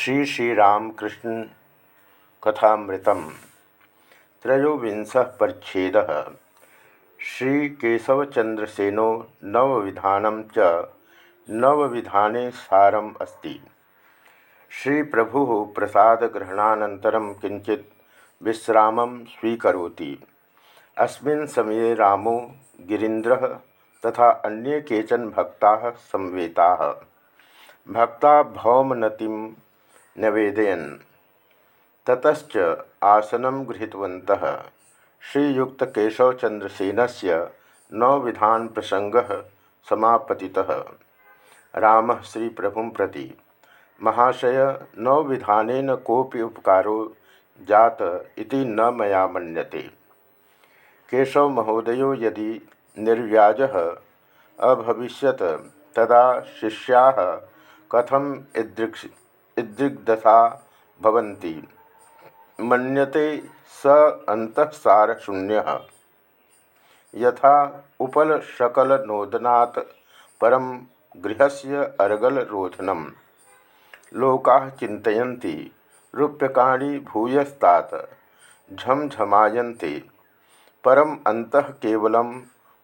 श्री श्री श्रीरामकृष्ण कथामृतम त्रयोविंश परिच्छेद। श्रीकेशवचंद्रसेनो नवविधान च नवविधाने सारम अस्ति। श्री प्रभु प्रसाद ग्रहणानन्तरं किंचित विश्राम स्वीकरोति। अस्मिन् समये रामो तथा अन्ये केचन भक्ता संवेता। भक्ता भौमनतिं नवेदयन। ततच आसन गृहीतवन्तः श्रीयुक्तकेशवचंद्रसेन से नवविधान प्रसंग समापति राम श्री प्रभु प्रति, महाशय नवविधान कोपि उपकारो जात इति न मया मन्यते। केशव महोदय यदि निर्व्याज, अभविष्यत तदा शिष्या कथम इदृक्ष इदृग्दशा भवन्ति। मन्यते स अंतसारशून्य यथा उपलशकलनोदनात् परम गृहस्य अर्गलरोधनम। लोका चिंतती रूप्यकाणि भूयस्तात्, झमझमायन्ते। परम अंतः केवलम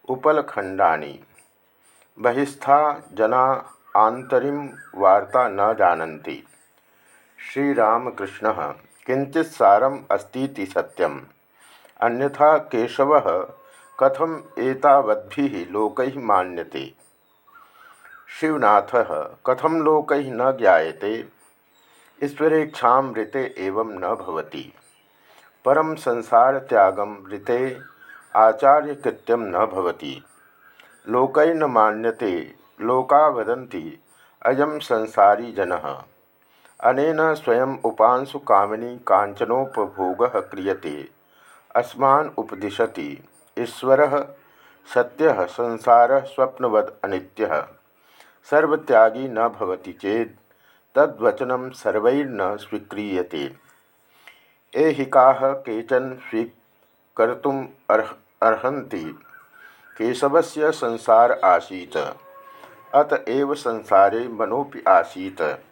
उपलखंडानि बहिस्था जना आंतरीं वार्ता न जानती श्रीरामकृष्ण किंचित सारम अस्ती सत्यम। अन्यथा केशव कथम एतावद्भि लोक मान्यते? शिवनाथ कथम लोक न ज्ञाते ईश्वरेक्षा ऋते एवं न भवति। परम संसार त्यागम ऋते आचार्यकृत्यम न भवति। लोक न मान्यते, लोका वदन्ति अयम संसारी जनः। अनेन स्वयं उपांशु कामिनी कांचनोपभोग क्रियते। अस्मान उपदिशति। ईश्वर सत्य, संसार स्वप्नवद अनित्य। सर्वत्यागी न भवति चेत तद्वचन सर्वैर्न स्वीक्रियते। ऐहिका केचन स्वीकर्तुम अर्ह, अर्हन्ति। केशवस्य संसार आसीत। अतएव संसारे मनोपि आसीत।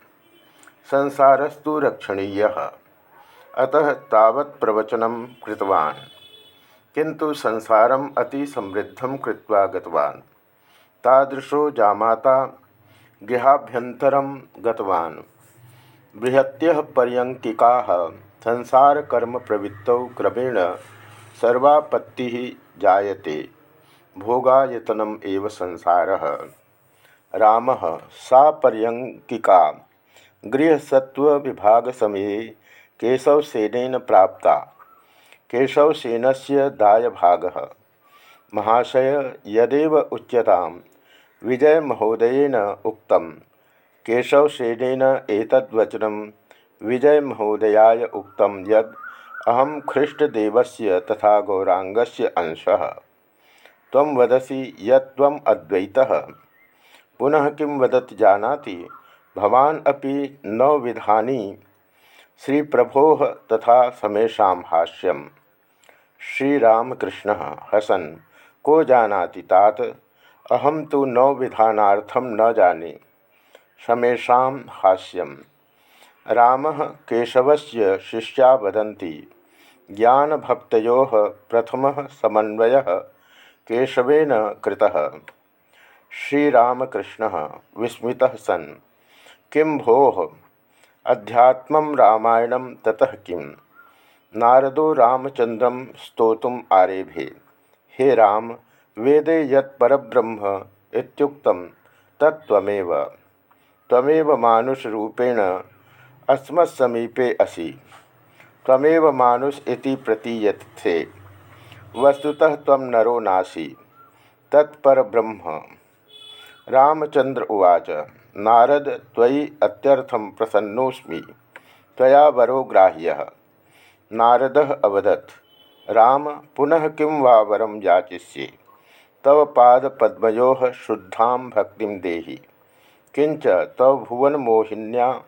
संसारस्तु रक्षणीय। अतः तावत् प्रवचनं कृतवान्। किंतु संसारम अति समृद्धं कृत्वा गतवान्। तादृशो जामाता गृहाभ्यन्तरं गतवान्। बृहत्यः पर्यङ्किकाः संसारकर्म प्रवृत्तौ क्रमेण सर्वापत्तिः जायते। भोगायतनम् एव संसारः। रामः सा पर्यङ्किका गृहसत्व विभाग समये केशवसेन प्राप्ता। केशवसेन से दायभाग। महाशय यदेव उच्यता। विजय महोदयन उक्त। केशवसेन एतद्वचन। विजय महोदयाय उक्त यद अहम ख्रीष्टदेवस्य तथा गौरांगस्य अंशः। त्वं वदसि यत्त्वम् अद्वैतः। पुनः किं वदति जानाति? भवान अपि नवविधानी श्री प्रभो तथा समेशा हाष्यम श्रीरामकृष्ण हसन। को जानाति तात? अहम तो नवविधानार्थम न जाने। समेशा हाष्यम राम केशवस्य शिष्या वदन्ति। ज्ञानभक्तो प्रथम समन्वय केशवेन कृतः। श्रीरामकृष्ण विस्मितः सन्। किं भो? अध्यात्म रामायण ततः किं? नारदो रामचंद्रम स्तोतुम आरेभे। हे राम, वेदे यत्परब्रह्म इत्युक्तं तत्त्वमेव। त्वमेव अस्मत्समीपे असि। त्वमेव मानुष इति प्रतीयते। वस्तुतः त्वं नरो नासि। तत्परब्रह्म। रामचंद्र उवाच। नारद त्वयि अत्यर्थम प्रसन्नोस्मि त्वया वरो ग्राह्य। नारद अवदत्, राम पुनः किं वा वरम याचिष्ये। तव पादपद्मयो शुद्धा भक्ति देहि। किंच तव भुवनमोहिन्या,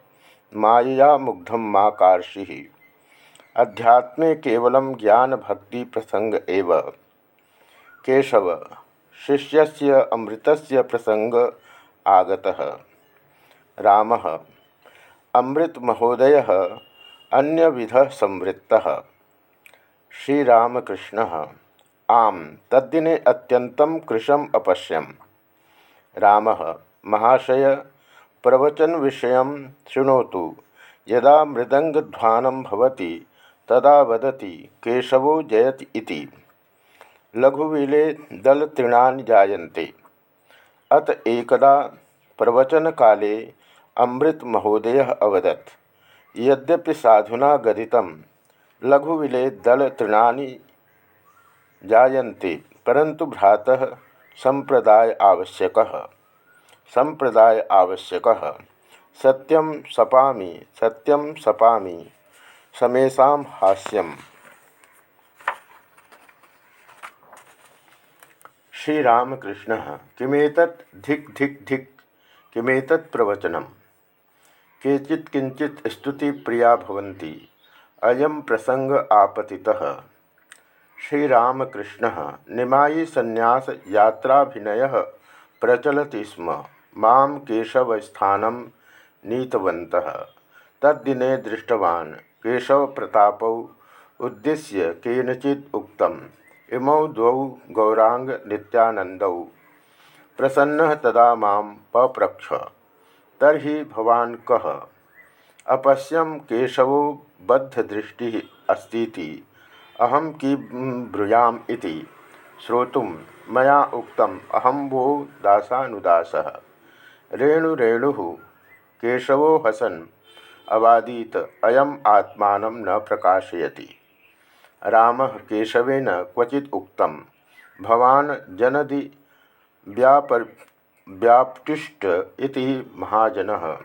मायया मुग्धम मा कार्षि। अध्यात्मे केवल ज्ञान भक्ति प्रसंग एव। केशव शिष्य अमृत प्रसंग आगतः। राम। अमृत महोदय अन्य विध संवृत्त। श्रीरामकृष्ण, आम, तद्दिने अत्यंतं कृशम अपश्यम। राम, महाशय प्रवचन विषय शृणोतु। यदा मृदंगध्वानं तदा वदति, केशवो जयति इति। लघुविले दलतृणानि जायन्ते। अत एकदा प्रवचन काले अमृत महोदय अवदत्। यद्यपि साधुना गदित लघुविले दल तृणानि जायन्ते परंतु भ्रातः संप्रदाय आवश्यक। संप्रदाय आवश्यक। सत्यम सपामी सत्यम सपामी समेशा हास्यम। श्रीरामकृष्ण किमेत धिक् धिक् धिक् किमेत प्रवचनम? केचित् किंचित स्तुति प्रिया भवन्ति। अयम प्रसंग आपतितः। श्रीरामकृष्ण निमायी संन्यास यात्राभिनय प्रचलति स्म। माँ केशवस्थानं नीतवन्तः। तद्दिने दृष्टवान् केशवप्रतापौ उद्देश्य केनचित् उक्तम् इमौ गौरांग नित्यानंदौ प्रसन्न तदा माँ पप्रक्ष। तर्हि भवान् कः? अपश्यम केशवो बद्धदृष्टि अस्ती अहम कि ब्रूयाम श्रोतुं मया उक्तम अहम वो दासानुदासः। रेणु रेणु, केशवो हसन, अवादीत, अयम आत्मा न प्रकाशयति। राम केशवेन क्वचि उक्त भवान जनदि व्यापर व्याप्टिष्ट इति महाजन।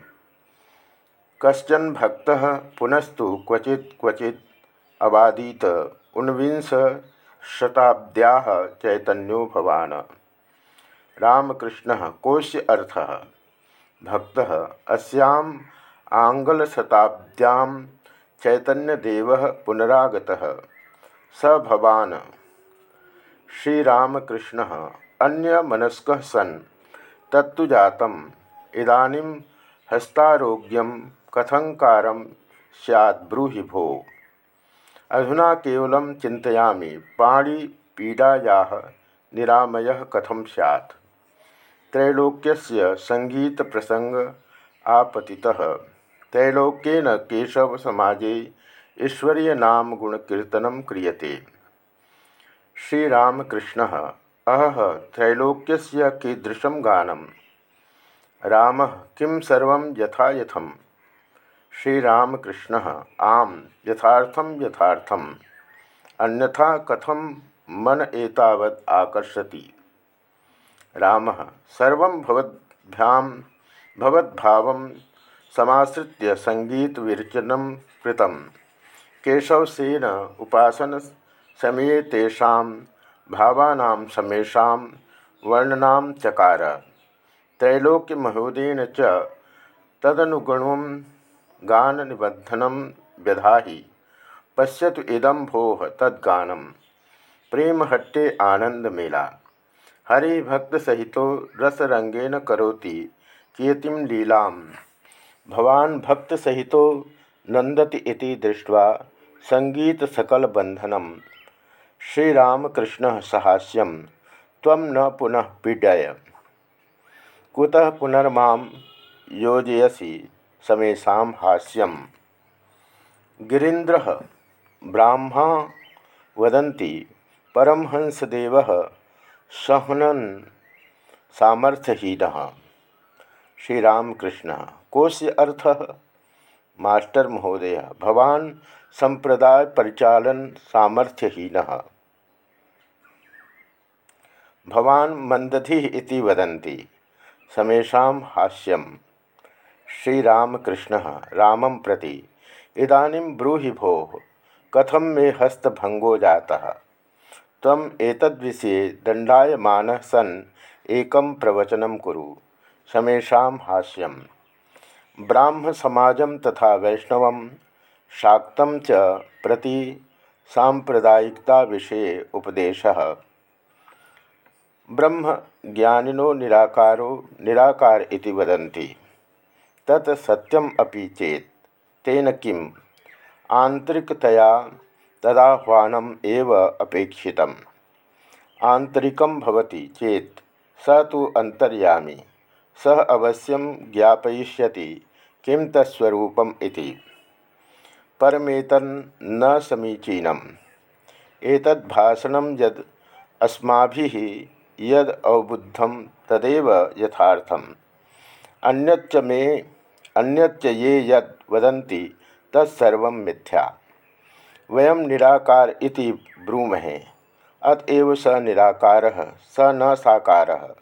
कशन भक्त पुनस्तु क्वचि क्वचि अवादीत ऊनविंश शताब्द्या चैतन्यो भवान। रामकृष्ण कोश्य अर्थ? भक्त अस्याम आंग्लशताब्द्यां चैतन्यदेव पुनरागतः। स भवान। श्रीरामकृष्ण अन्य मनस्क सन तत्तुजातम। इदानीम हस्तारोग्यम कथंकारम सैद ब्रूहि भो। अधुना कवल चिंतयामि पाणी पीड़ाया निरामय कथम सैत् त्रैलोक्यस्य संगीत प्रसंग आपतितः। त्रैलोक्येन केशव समाजे ईश्वरीय नाम गुणकीर्तन क्रियते। श्रीरामकृष्ण अह त्रैलोक्य कीदृशं गानम। राम किं सर्व यथा यथम श्रीरामकृष्ण, आम यथार्थम यथार्थम। अन्यथा कथम मन एतावत् आकर्षति? राम, सर्व भवद्भ्याम भवद्भाव समाश्रित्य कृतम। केशवसेन उपासन समय तेषा भावाना समेशा वर्णना चकार। त्रैलोक्य महोदयन च तदनुगुण गान निबंधन व्यधाहि। पश्यतु इदम भो तद्गानम प्रेमहट्टे आनंद मेला हरिभक्त सहित रसरंगेन करोति कीर्तिम लीला भवान भक्त सहित नंदति इति दृष्ट्वा संगीत सकल बंधनम श्रीरामकृष्ण सहास्यम तम न पुनः पीडय। कुतः पुनर्मा योजयसी समेशा हास्यम। गिरीन्द्र, ब्राह्मा वदन्ति परमहंसदेव सहनन सामर्थ्यहीन। श्रीरामकृष्ण कोस्य अर्थ? मास्टर महोदय, भवान संप्रदाय परिचालन सामर्थ्यहीन। भवान मंदधि इति वदन्ति। समेशा हास्यम। श्रीरामकृष्ण रामं प्रति, इदानीं ब्रूहि भो कथम मे हस्तभंगो जाता? तम एतद्विषये दंडायमान सन, एकं प्रवचनं कुरु। समेशा हास्यम। ब्राह्म तथा वैष्णव शाक्त च प्रति सांप्रदायिकता विषय उपदेश। ब्रह्म ज्ञानिनो निराकारो निराकार इति वदन्ति। तत् सत्यम अपि चेत तेन किम? आंतरिकतया तदाह्वानम एव अपेक्षितम्। आंतरिकम भवति चेत स तो अंतर्यामी सह अवश्यम ज्ञापयिष्यति किम तत्स्वरूपम इति। परमेतन न समीचीनम। एतद् यद अस्माभिः यद अवबुद्धम तदेव यथार्थम। अन्यच्च मे, अन्यच्च ये यद वदन्ति तत्सर्व मिथ्या। वयम निराकार इति ब्रूमहे। अतएव स निराकार, स न साकार।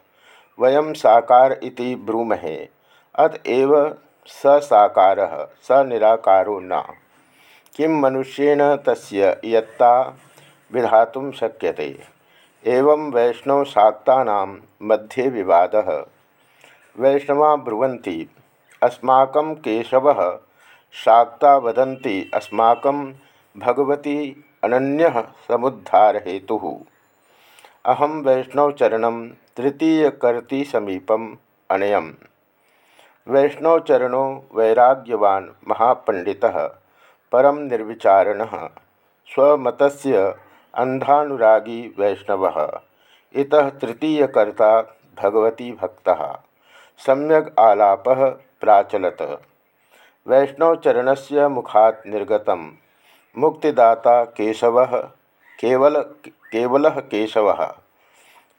वयम साकार इति ब्रूमहे। अतएव स साकार, स निराकारो न। किम मनुष्येण तस्य इयत्ता विधातुं शक्यते? एवं वैष्णव शाक्ता मध्ये विवाद। वैष्णवा ब्रुवन्ति, अस्माक केशव। शाक्ता वदन्ति, अस्माक भगवती अनन्य समुद्धार हेतु अहम वैष्णवचरण तृतीयकर्ति समीपम अनयम। वैष्णवचरणो वैराग्यवान महापंडितः परम निर्विचारण। स्वमतस्य अंधानुरागी वैष्णव। इत तृतीयकर्ता भगवती भक्त। सम्यक आलाप प्राचलत। वैष्णवचरण से मुखा निर्गत मुक्तिदाता केशव, केवल केवल केशव।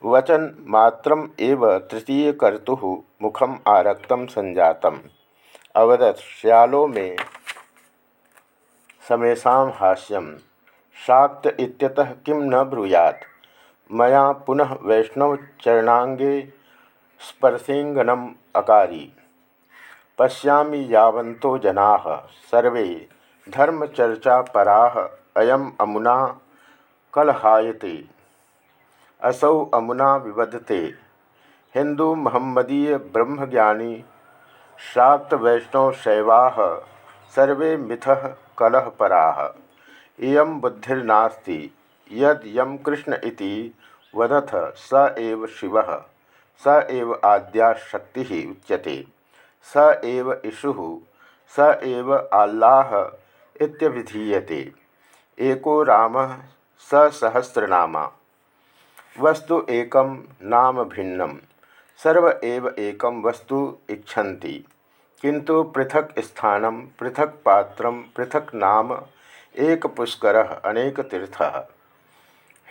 वचन मात्रम एव तृतीयकर्तु मुखम आरक्त संजात अवदत् श्यालो में। समेशा हास्यम। शाक्त इत्यतः किम न ब्रूयात? मया पुनः वैष्णवचरणांगे स्पर्शेङ्गनम अकारी। पश्यामि यावन्तो जनाः, सर्वे धर्मचर्चापराः, अयम अमुना कलहायते। असौ अमुना विवदते। हिंदू महम्मदीय ब्रह्मज्ञानी, शाक्त वैष्णव शैवाः सर्वे मिथः कलहपराः। इयं बुद्धिर्नास्ति, यद यम कृष्ण इति वदथ स एव शिव, स एव आद्या शक्ति उच्यते, स एव इषु, स एव आल्लाह एको राम स सहस्रनामा। वस्तु एकम नाम भिन्नम सर्व एव एकम वस्तु इच्छन्ति किंतु पृथक स्थानम पृथक पात्रम पृथक नाम एक पुष्कर अनेक तीर्थ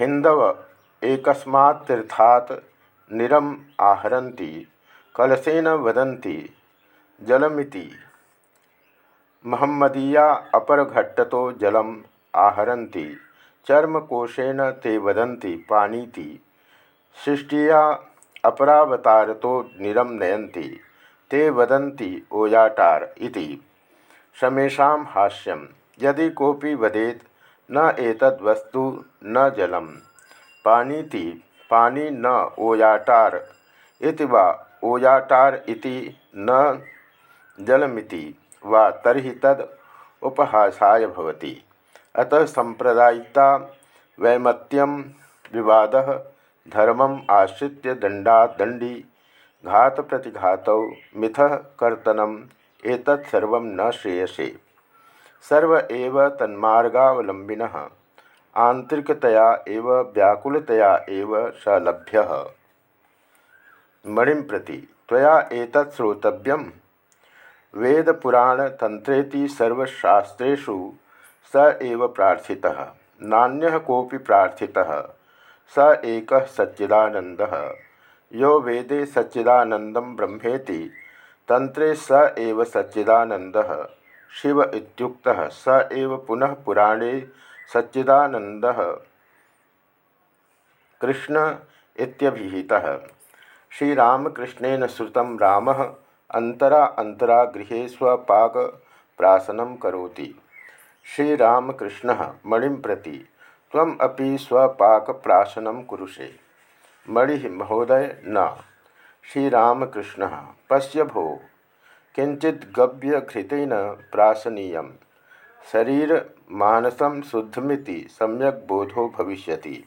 हिंदव एकस्मात् निरम आहरती कलशेन वदन्ति, जलमिति। महम्मदीया अपर अपरघट्टतो जलम आहरती चर्मकोशेन ते वदन्ति पानीति सृष्टिया अपरावतारतो निरम नयन्ति, ते वदन्ति ओयाटार इति। समेषां हास्यम्। यदि कोपी वदेत, न एतद् वस्तु, न जलम। पानीति, पानी न ओयाटार इति वा ओयाटार इति न जलमिति वा तर्हि तद उपहासाय भवति। अतः सांप्रदायिकता वैमत्यम विवाद धर्म आश्रित्य दंडा दंडी घात प्रतिघात मिथ कर्तनम एतत्सर्व न श्रेयसे। सर्व एव तन्मार्गावलंबिन आंतरिकतया एव, व्याकुलतया एव स लभ्य। मणि प्रति त्वया एतत् श्रोतव्यम। वेदपुराणतंत्रेति सर्वशास्त्रेषु स एव प्रार्थितः। नान्यः कोऽपि प्रार्थितः। स एक सच्चिदानन्दः। यो वेदे सच्चिदानन्दं ब्रह्मेति। तंत्रे स एव सच्चिदानन्दः। शिव इत्युक्तः स एव पुनः पुराणे सच्चिदानंद कृष्ण इत्यभिहितः। श्रीरामकृष्णेन श्रुतं रामः अंतरा अंतरा गृहे स्वपाक प्राशनं करोति। श्रीरामकृष्णः मणिं प्रति त्वम् अपि स्वपाकप्राशनं कुरुषे। मणिः महोदय न। श्रीरामकृष्णः पश्य भो। किंचित गव्यघृतेन प्राशनीय शरीर मानसम शुद्धमिति सम्यक बोधो भविष्यति।